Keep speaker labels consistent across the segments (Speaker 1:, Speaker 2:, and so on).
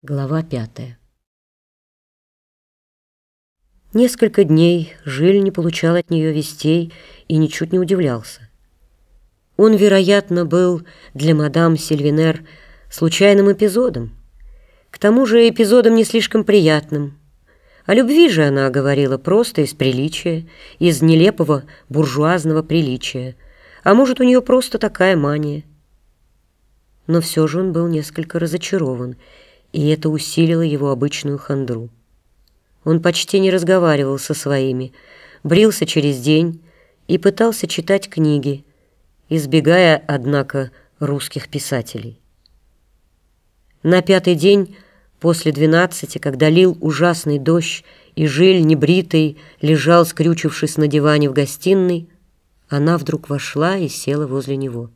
Speaker 1: Глава пятая Несколько дней Жиль не получал от нее вестей и ничуть не удивлялся. Он, вероятно, был для мадам Сильвинер случайным эпизодом. К тому же эпизодом не слишком приятным. О любви же она говорила просто из приличия, из нелепого буржуазного приличия. А может, у нее просто такая мания. Но все же он был несколько разочарован — и это усилило его обычную хандру. Он почти не разговаривал со своими, брился через день и пытался читать книги, избегая, однако, русских писателей. На пятый день после двенадцати, когда лил ужасный дождь, и Жиль, небритый, лежал, скрючившись на диване в гостиной, она вдруг вошла и села возле него.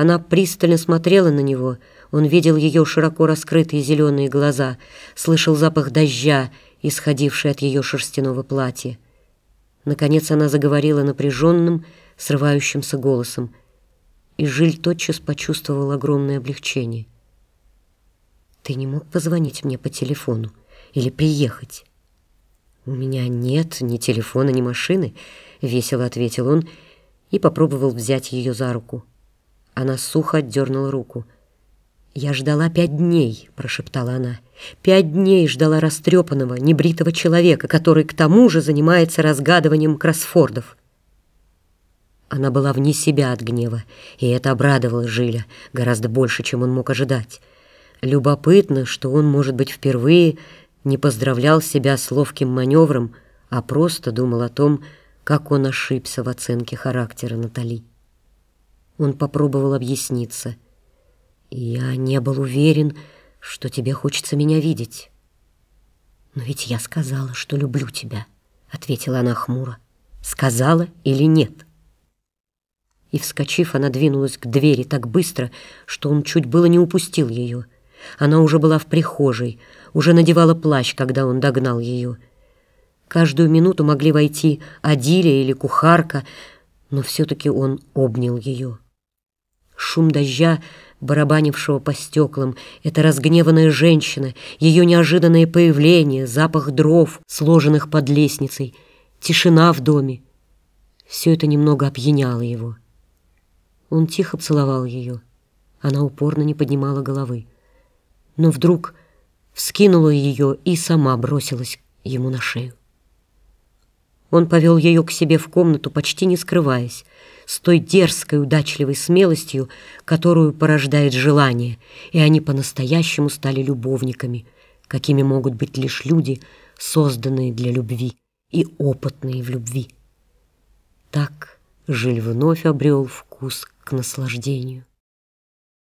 Speaker 1: Она пристально смотрела на него — он видел ее широко раскрытые зеленые глаза, слышал запах дождя, исходивший от ее шерстяного платья. Наконец она заговорила напряженным, срывающимся голосом, и Жиль тотчас почувствовал огромное облегчение. «Ты не мог позвонить мне по телефону или приехать?» «У меня нет ни телефона, ни машины», — весело ответил он и попробовал взять ее за руку. Она сухо отдернула руку — «Я ждала пять дней», — прошептала она. «Пять дней ждала растрепанного, небритого человека, который к тому же занимается разгадыванием кроссфордов». Она была вне себя от гнева, и это обрадовало Жиля гораздо больше, чем он мог ожидать. Любопытно, что он, может быть, впервые не поздравлял себя с ловким маневром, а просто думал о том, как он ошибся в оценке характера Натали. Он попробовал объясниться — я не был уверен, что тебе хочется меня видеть. Но ведь я сказала, что люблю тебя, ответила она хмуро. Сказала или нет? И, вскочив, она двинулась к двери так быстро, что он чуть было не упустил ее. Она уже была в прихожей, уже надевала плащ, когда он догнал ее. Каждую минуту могли войти Адиля или кухарка, но все-таки он обнял ее. Шум дождя барабанившего по стеклам, эта разгневанная женщина, ее неожиданное появление, запах дров, сложенных под лестницей, тишина в доме. Все это немного опьяняло его. Он тихо целовал ее. Она упорно не поднимала головы. Но вдруг вскинула ее и сама бросилась ему на шею. Он повел ее к себе в комнату, почти не скрываясь, с той дерзкой, удачливой смелостью, которую порождает желание, и они по-настоящему стали любовниками, какими могут быть лишь люди, созданные для любви и опытные в любви. Так Жиль вновь обрел вкус к наслаждению.